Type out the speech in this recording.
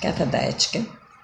catadética.